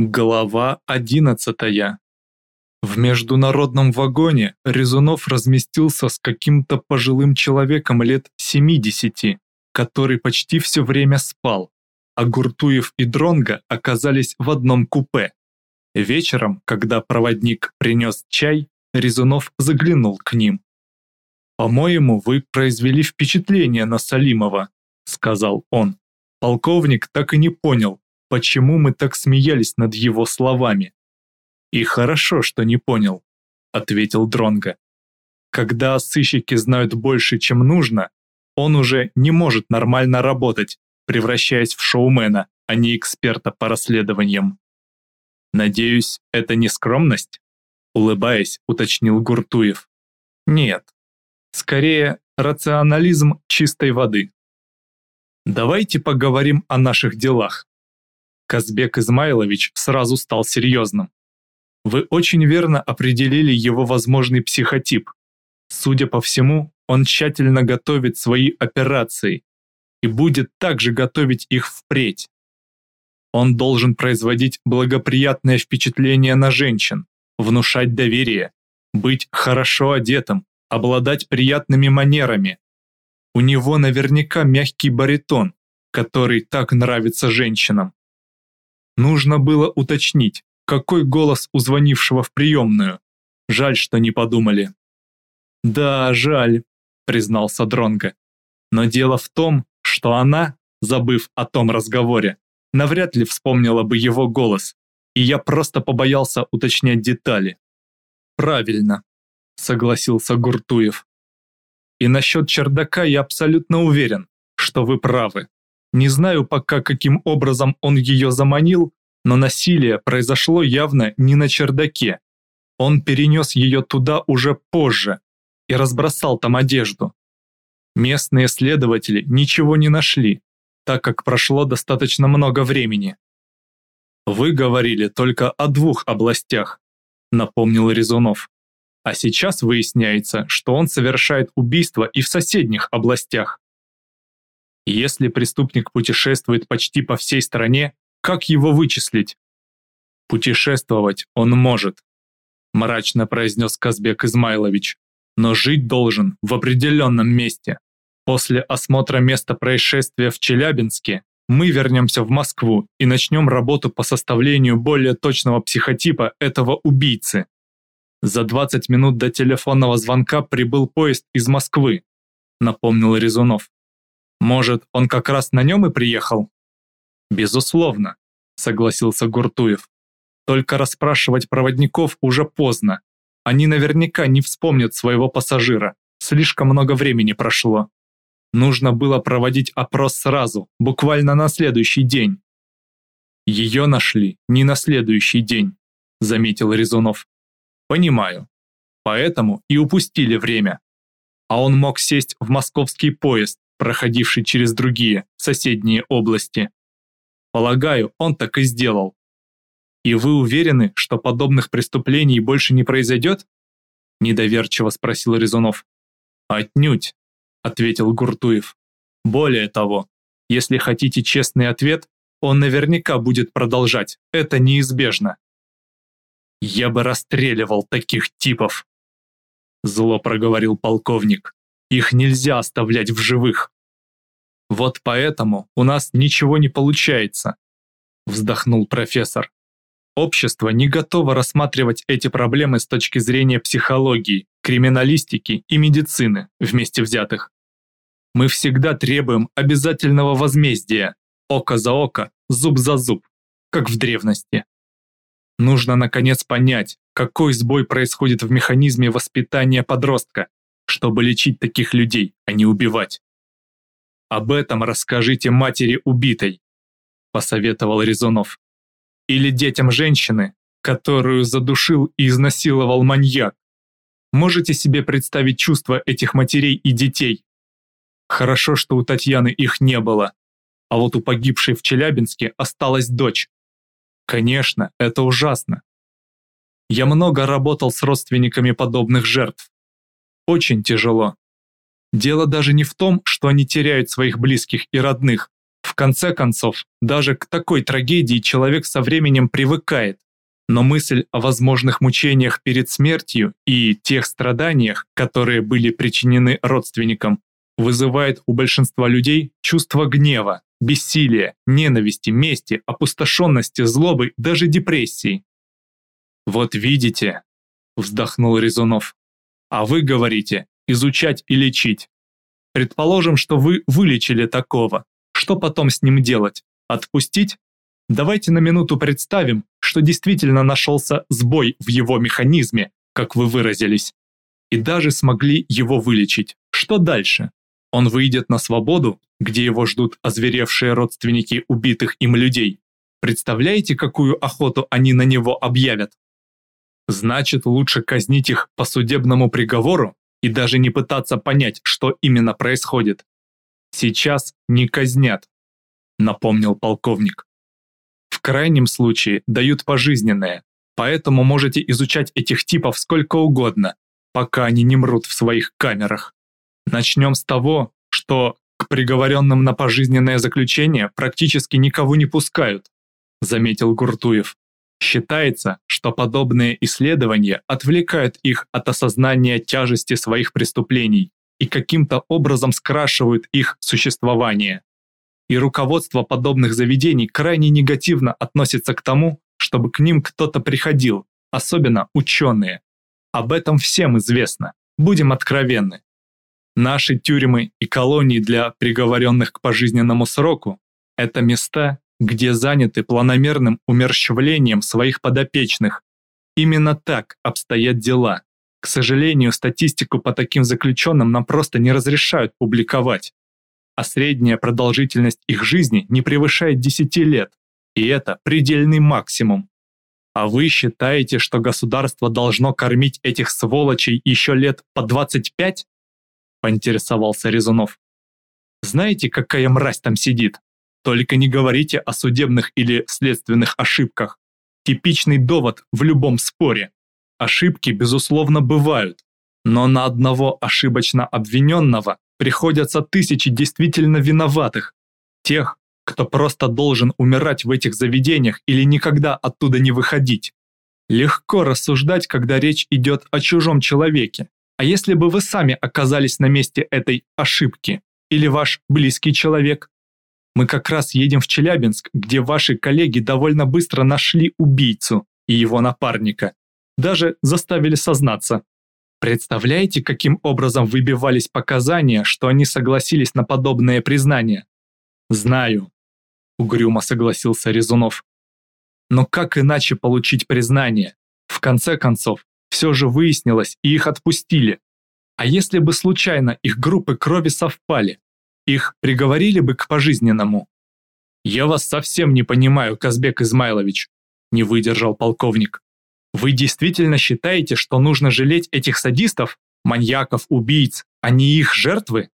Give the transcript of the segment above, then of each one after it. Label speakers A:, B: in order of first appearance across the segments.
A: Глава одиннадцатая. В международном вагоне Резунов разместился с каким-то пожилым человеком лет 70, который почти все время спал, а Гуртуев и Дронга оказались в одном купе. Вечером, когда проводник принес чай, Резунов заглянул к ним. «По-моему, вы произвели впечатление на Салимова», — сказал он. Полковник так и не понял, почему мы так смеялись над его словами. И хорошо, что не понял, ответил Дронга. Когда сыщики знают больше, чем нужно, он уже не может нормально работать, превращаясь в шоумена, а не эксперта по расследованиям. Надеюсь, это не скромность? Улыбаясь, уточнил Гуртуев. Нет. Скорее, рационализм чистой воды. Давайте поговорим о наших делах. Казбек Измайлович сразу стал серьезным. Вы очень верно определили его возможный психотип. Судя по всему, он тщательно готовит свои операции и будет также готовить их впредь. Он должен производить благоприятное впечатление на женщин, внушать доверие, быть хорошо одетым, обладать приятными манерами. У него наверняка мягкий баритон, который так нравится женщинам. Нужно было уточнить, какой голос у звонившего в приемную. Жаль, что не подумали. Да, жаль, признался Дронго. Но дело в том, что она, забыв о том разговоре, навряд ли вспомнила бы его голос, и я просто побоялся уточнять детали. Правильно, согласился Гуртуев. И насчет чердака я абсолютно уверен, что вы правы. Не знаю пока, каким образом он ее заманил, но насилие произошло явно не на чердаке. Он перенес ее туда уже позже и разбросал там одежду. Местные следователи ничего не нашли, так как прошло достаточно много времени. «Вы говорили только о двух областях», — напомнил Резунов. «А сейчас выясняется, что он совершает убийство и в соседних областях. Если преступник путешествует почти по всей стране, как его вычислить? Путешествовать он может, мрачно произнес Казбек Измайлович, но жить должен в определенном месте. После осмотра места происшествия в Челябинске мы вернемся в Москву и начнем работу по составлению более точного психотипа этого убийцы. За 20 минут до телефонного звонка прибыл поезд из Москвы, напомнил Резунов. Может, он как раз на нем и приехал? Безусловно, согласился Гуртуев. Только расспрашивать проводников уже поздно. Они наверняка не вспомнят своего пассажира. Слишком много времени прошло. Нужно было проводить опрос сразу, буквально на следующий день. Ее нашли не на следующий день, заметил Резунов. Понимаю. Поэтому и упустили время. А он мог сесть в московский поезд, проходивший через другие, соседние области. Полагаю, он так и сделал. И вы уверены, что подобных преступлений больше не произойдет? Недоверчиво спросил Резунов. Отнюдь, ответил Гуртуев. Более того, если хотите честный ответ, он наверняка будет продолжать, это неизбежно. Я бы расстреливал таких типов. Зло проговорил полковник. Их нельзя оставлять в живых. Вот поэтому у нас ничего не получается, вздохнул профессор. Общество не готово рассматривать эти проблемы с точки зрения психологии, криминалистики и медицины вместе взятых. Мы всегда требуем обязательного возмездия, око за око, зуб за зуб, как в древности. Нужно наконец понять, какой сбой происходит в механизме воспитания подростка, чтобы лечить таких людей, а не убивать. Об этом расскажите матери убитой, посоветовал Резунов. Или детям женщины, которую задушил и изнасиловал маньяк. Можете себе представить чувства этих матерей и детей? Хорошо, что у Татьяны их не было, а вот у погибшей в Челябинске осталась дочь. Конечно, это ужасно. Я много работал с родственниками подобных жертв. Очень тяжело. Дело даже не в том, что они теряют своих близких и родных, в конце концов, даже к такой трагедии человек со временем привыкает, но мысль о возможных мучениях перед смертью и тех страданиях, которые были причинены родственникам, вызывает у большинства людей чувство гнева, бессилия, ненависти, мести, опустошенности, злобы, даже депрессии. «Вот видите», — вздохнул Резунов, — «а вы говорите, изучать и лечить. Предположим, что вы вылечили такого. Что потом с ним делать? Отпустить? Давайте на минуту представим, что действительно нашелся сбой в его механизме, как вы выразились, и даже смогли его вылечить. Что дальше? Он выйдет на свободу, где его ждут озверевшие родственники убитых им людей. Представляете, какую охоту они на него объявят? Значит, лучше казнить их по судебному приговору и даже не пытаться понять, что именно происходит. Сейчас не казнят, напомнил полковник. В крайнем случае дают пожизненное, поэтому можете изучать этих типов сколько угодно, пока они не мрут в своих камерах. Начнем с того, что к приговоренным на пожизненное заключение практически никого не пускают, заметил Гуртуев. Считается, что подобные исследования отвлекают их от осознания тяжести своих преступлений и каким-то образом скрашивают их существование. И руководство подобных заведений крайне негативно относится к тому, чтобы к ним кто-то приходил, особенно ученые. Об этом всем известно, будем откровенны. Наши тюрьмы и колонии для приговоренных к пожизненному сроку – это места, где заняты планомерным умерщвлением своих подопечных. Именно так обстоят дела. К сожалению, статистику по таким заключенным нам просто не разрешают публиковать. А средняя продолжительность их жизни не превышает 10 лет, и это предельный максимум. А вы считаете, что государство должно кормить этих сволочей еще лет по 25? Поинтересовался Резунов. Знаете, какая мразь там сидит? Только не говорите о судебных или следственных ошибках. Типичный довод в любом споре. Ошибки, безусловно, бывают, но на одного ошибочно обвиненного приходятся тысячи действительно виноватых, тех, кто просто должен умирать в этих заведениях или никогда оттуда не выходить. Легко рассуждать, когда речь идет о чужом человеке. А если бы вы сами оказались на месте этой ошибки, или ваш близкий человек? Мы как раз едем в Челябинск, где ваши коллеги довольно быстро нашли убийцу и его напарника даже заставили сознаться. Представляете, каким образом выбивались показания, что они согласились на подобное признание? Знаю, угрюмо согласился Резунов. Но как иначе получить признание? В конце концов, все же выяснилось, и их отпустили. А если бы случайно их группы крови совпали, их приговорили бы к пожизненному? Я вас совсем не понимаю, Казбек Измайлович, не выдержал полковник. Вы действительно считаете, что нужно жалеть этих садистов, маньяков, убийц, а не их жертвы?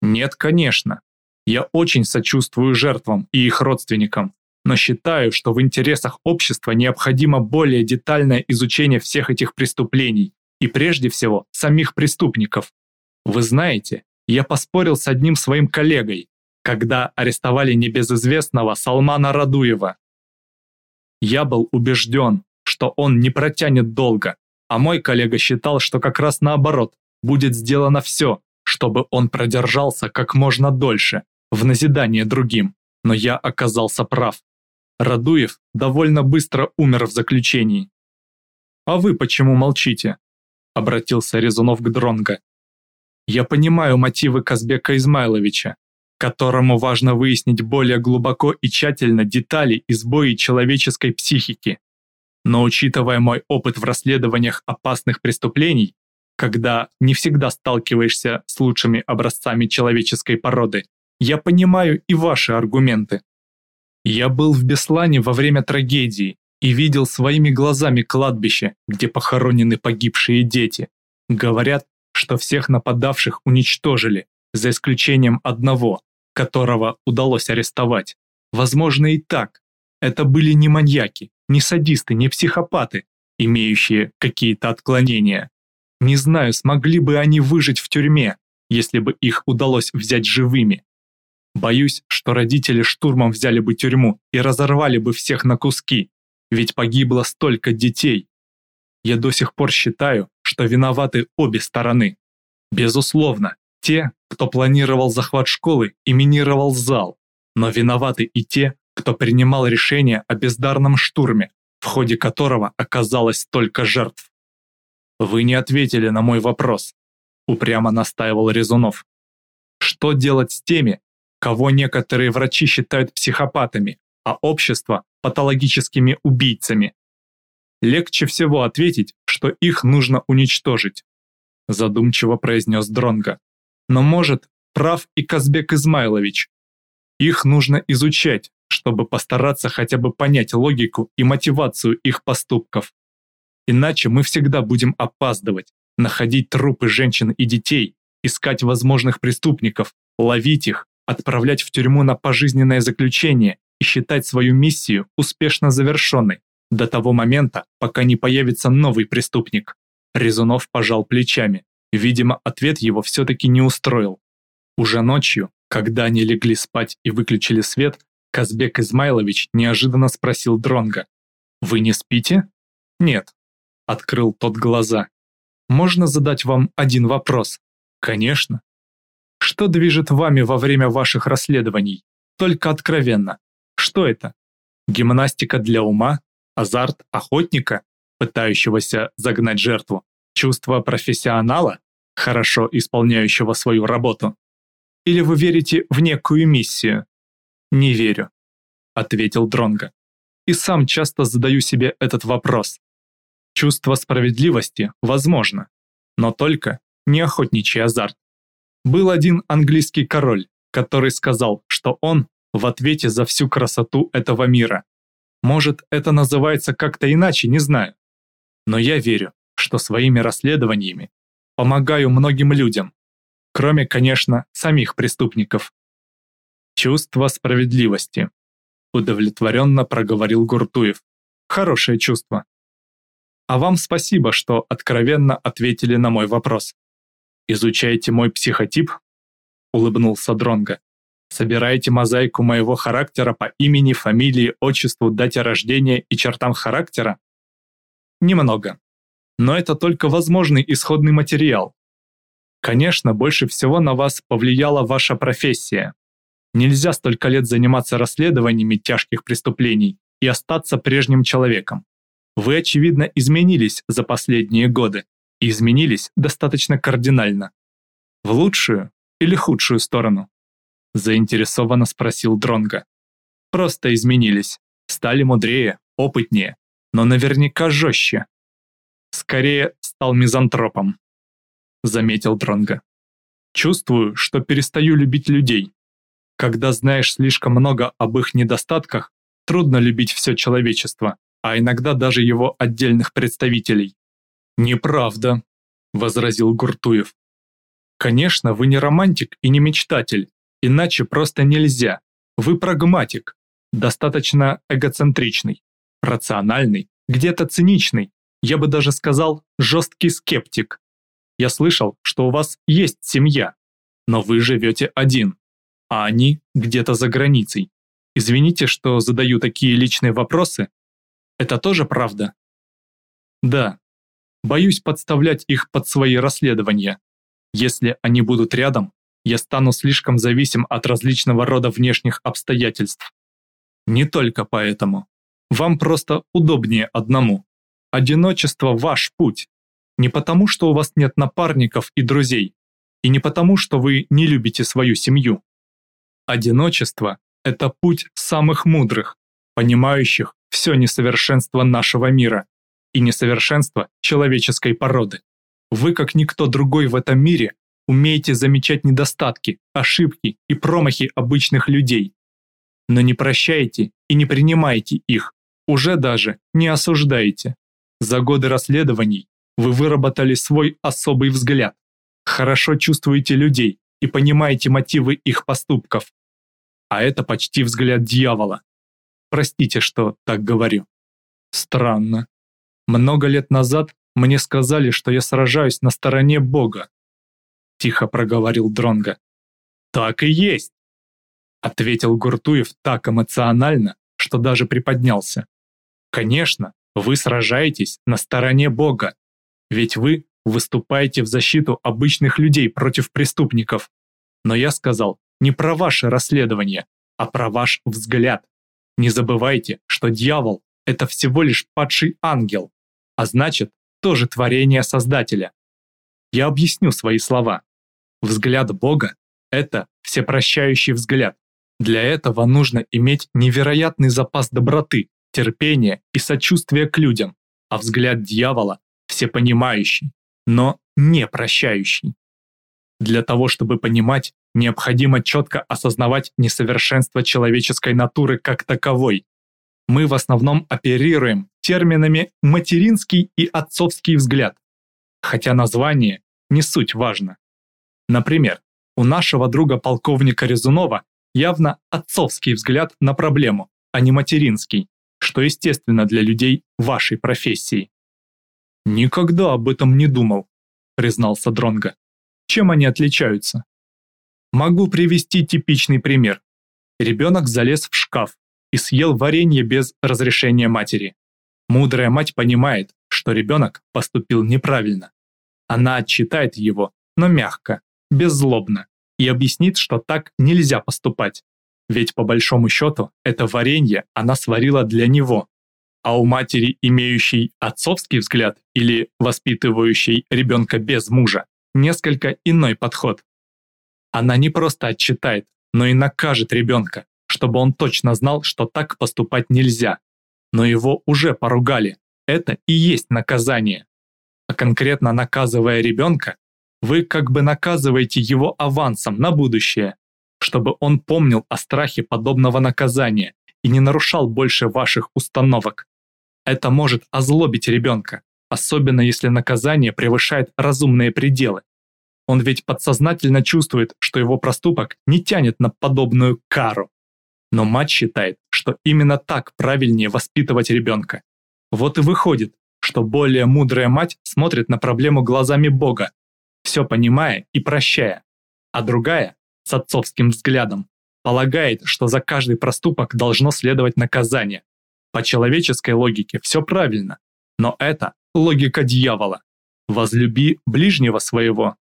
A: Нет, конечно. Я очень сочувствую жертвам и их родственникам, но считаю, что в интересах общества необходимо более детальное изучение всех этих преступлений и прежде всего самих преступников. Вы знаете, я поспорил с одним своим коллегой, когда арестовали небезызвестного Салмана Радуева. Я был убежден, что он не протянет долго, а мой коллега считал, что как раз наоборот, будет сделано все, чтобы он продержался как можно дольше, в назидание другим, но я оказался прав. Радуев довольно быстро умер в заключении. «А вы почему молчите?» – обратился Резунов к Дронго. «Я понимаю мотивы Казбека Измайловича, которому важно выяснить более глубоко и тщательно детали и сбои человеческой психики. Но учитывая мой опыт в расследованиях опасных преступлений, когда не всегда сталкиваешься с лучшими образцами человеческой породы, я понимаю и ваши аргументы. Я был в Беслане во время трагедии и видел своими глазами кладбище, где похоронены погибшие дети. Говорят, что всех нападавших уничтожили, за исключением одного, которого удалось арестовать. Возможно и так. Это были не маньяки, не садисты, не психопаты, имеющие какие-то отклонения. Не знаю, смогли бы они выжить в тюрьме, если бы их удалось взять живыми. Боюсь, что родители штурмом взяли бы тюрьму и разорвали бы всех на куски, ведь погибло столько детей. Я до сих пор считаю, что виноваты обе стороны. Безусловно, те, кто планировал захват школы и минировал зал, но виноваты и те, кто принимал решение о бездарном штурме, в ходе которого оказалось столько жертв. Вы не ответили на мой вопрос, упрямо настаивал Резунов. Что делать с теми, кого некоторые врачи считают психопатами, а общество – патологическими убийцами? Легче всего ответить, что их нужно уничтожить, задумчиво произнес Дронга. Но может, прав и Казбек Измайлович. Их нужно изучать, чтобы постараться хотя бы понять логику и мотивацию их поступков. Иначе мы всегда будем опаздывать, находить трупы женщин и детей, искать возможных преступников, ловить их, отправлять в тюрьму на пожизненное заключение и считать свою миссию успешно завершенной до того момента, пока не появится новый преступник. Резунов пожал плечами. Видимо, ответ его все-таки не устроил. Уже ночью, когда они легли спать и выключили свет, Казбек Измайлович неожиданно спросил Дронга: «Вы не спите?» «Нет», — открыл тот глаза. «Можно задать вам один вопрос?» «Конечно». «Что движет вами во время ваших расследований? Только откровенно. Что это? Гимнастика для ума? Азарт охотника, пытающегося загнать жертву? Чувство профессионала, хорошо исполняющего свою работу? Или вы верите в некую миссию, не верю, ответил Дронга. И сам часто задаю себе этот вопрос. Чувство справедливости возможно, но только не охотничий азарт. Был один английский король, который сказал, что он в ответе за всю красоту этого мира. Может, это называется как-то иначе, не знаю. Но я верю, что своими расследованиями помогаю многим людям, кроме, конечно, самих преступников. Чувство справедливости. Удовлетворенно проговорил Гуртуев. Хорошее чувство. А вам спасибо, что откровенно ответили на мой вопрос. Изучаете мой психотип? Улыбнулся Дронга. Собираете мозаику моего характера по имени, фамилии, отчеству, дате рождения и чертам характера? Немного. Но это только возможный исходный материал. Конечно, больше всего на вас повлияла ваша профессия. Нельзя столько лет заниматься расследованиями тяжких преступлений и остаться прежним человеком. Вы, очевидно, изменились за последние годы. И изменились достаточно кардинально. В лучшую или худшую сторону? Заинтересованно спросил Дронга. Просто изменились. Стали мудрее, опытнее, но наверняка жестче. Скорее, стал мизантропом. Заметил Дронга. Чувствую, что перестаю любить людей, когда знаешь слишком много об их недостатках, трудно любить все человечество, а иногда даже его отдельных представителей. «Неправда», — возразил Гуртуев. «Конечно, вы не романтик и не мечтатель, иначе просто нельзя. Вы прагматик, достаточно эгоцентричный, рациональный, где-то циничный, я бы даже сказал, жесткий скептик. Я слышал, что у вас есть семья, но вы живете один а они где-то за границей. Извините, что задаю такие личные вопросы. Это тоже правда? Да. Боюсь подставлять их под свои расследования. Если они будут рядом, я стану слишком зависим от различного рода внешних обстоятельств. Не только поэтому. Вам просто удобнее одному. Одиночество – ваш путь. Не потому, что у вас нет напарников и друзей, и не потому, что вы не любите свою семью. Одиночество – это путь самых мудрых, понимающих все несовершенство нашего мира и несовершенство человеческой породы. Вы, как никто другой в этом мире, умеете замечать недостатки, ошибки и промахи обычных людей. Но не прощаете и не принимаете их, уже даже не осуждаете. За годы расследований вы выработали свой особый взгляд, хорошо чувствуете людей и понимаете мотивы их поступков а это почти взгляд дьявола. Простите, что так говорю. Странно. Много лет назад мне сказали, что я сражаюсь на стороне Бога. Тихо проговорил Дронга. Так и есть. Ответил Гуртуев так эмоционально, что даже приподнялся. Конечно, вы сражаетесь на стороне Бога, ведь вы выступаете в защиту обычных людей против преступников. Но я сказал не про ваше расследование, а про ваш взгляд. Не забывайте, что дьявол – это всего лишь падший ангел, а значит, тоже творение Создателя. Я объясню свои слова. Взгляд Бога – это всепрощающий взгляд. Для этого нужно иметь невероятный запас доброты, терпения и сочувствия к людям, а взгляд дьявола – всепонимающий, но не прощающий. Для того, чтобы понимать, необходимо четко осознавать несовершенство человеческой натуры как таковой. Мы в основном оперируем терминами «материнский» и «отцовский взгляд», хотя название не суть важно. Например, у нашего друга полковника Резунова явно отцовский взгляд на проблему, а не материнский, что естественно для людей вашей профессии. «Никогда об этом не думал», — признался Дронга. «Чем они отличаются?» Могу привести типичный пример. Ребенок залез в шкаф и съел варенье без разрешения матери. Мудрая мать понимает, что ребенок поступил неправильно. Она отчитает его, но мягко, беззлобно, и объяснит, что так нельзя поступать. Ведь по большому счету это варенье она сварила для него. А у матери, имеющей отцовский взгляд или воспитывающей ребенка без мужа, несколько иной подход. Она не просто отчитает, но и накажет ребенка, чтобы он точно знал, что так поступать нельзя. Но его уже поругали. Это и есть наказание. А конкретно наказывая ребенка, вы как бы наказываете его авансом на будущее, чтобы он помнил о страхе подобного наказания и не нарушал больше ваших установок. Это может озлобить ребенка, особенно если наказание превышает разумные пределы. Он ведь подсознательно чувствует, что его проступок не тянет на подобную кару. Но мать считает, что именно так правильнее воспитывать ребенка. Вот и выходит, что более мудрая мать смотрит на проблему глазами Бога, все понимая и прощая, а другая, с отцовским взглядом, полагает, что за каждый проступок должно следовать наказание. По человеческой логике все правильно, но это логика дьявола. Возлюби ближнего своего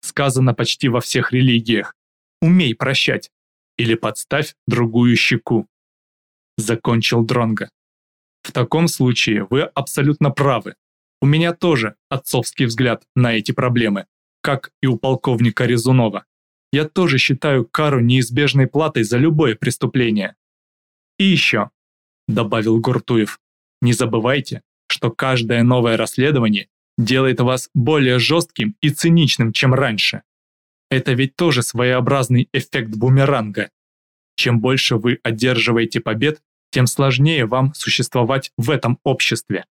A: сказано почти во всех религиях. Умей прощать или подставь другую щеку. Закончил Дронга. В таком случае вы абсолютно правы. У меня тоже отцовский взгляд на эти проблемы, как и у полковника Резунова. Я тоже считаю кару неизбежной платой за любое преступление. И еще, добавил Гуртуев, не забывайте, что каждое новое расследование делает вас более жестким и циничным, чем раньше. Это ведь тоже своеобразный эффект бумеранга. Чем больше вы одерживаете побед, тем сложнее вам существовать в этом обществе.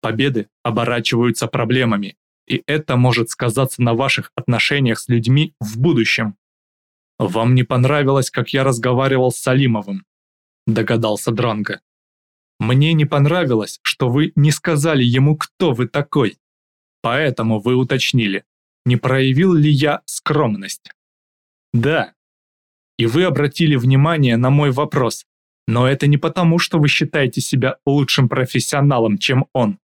A: Победы оборачиваются проблемами, и это может сказаться на ваших отношениях с людьми в будущем. Вам не понравилось, как я разговаривал с Салимовым, догадался Дранга. Мне не понравилось, что вы не сказали ему, кто вы такой. Поэтому вы уточнили, не проявил ли я скромность. Да. И вы обратили внимание на мой вопрос, но это не потому, что вы считаете себя лучшим профессионалом, чем он.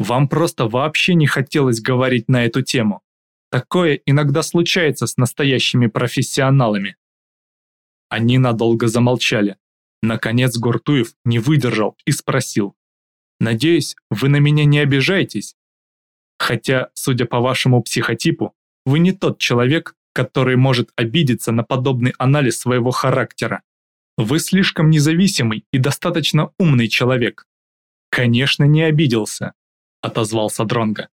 A: Вам просто вообще не хотелось говорить на эту тему. Такое иногда случается с настоящими профессионалами. Они надолго замолчали. Наконец Гуртуев не выдержал и спросил. «Надеюсь, вы на меня не обижаетесь? Хотя, судя по вашему психотипу, вы не тот человек, который может обидеться на подобный анализ своего характера. Вы слишком независимый и достаточно умный человек. Конечно, не обиделся, отозвался Дронга.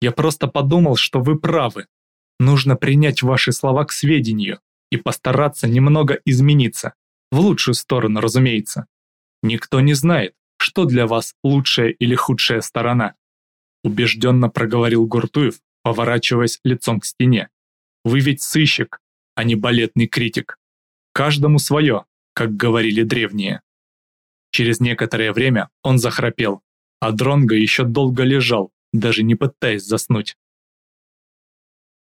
A: Я просто подумал, что вы правы. Нужно принять ваши слова к сведению и постараться немного измениться. В лучшую сторону, разумеется. Никто не знает, что для вас лучшая или худшая сторона убежденно проговорил Гуртуев, поворачиваясь лицом к стене. Вы ведь сыщик, а не балетный критик. Каждому свое, как говорили древние. Через некоторое время он захрапел, а Дронго еще долго лежал, даже не пытаясь заснуть.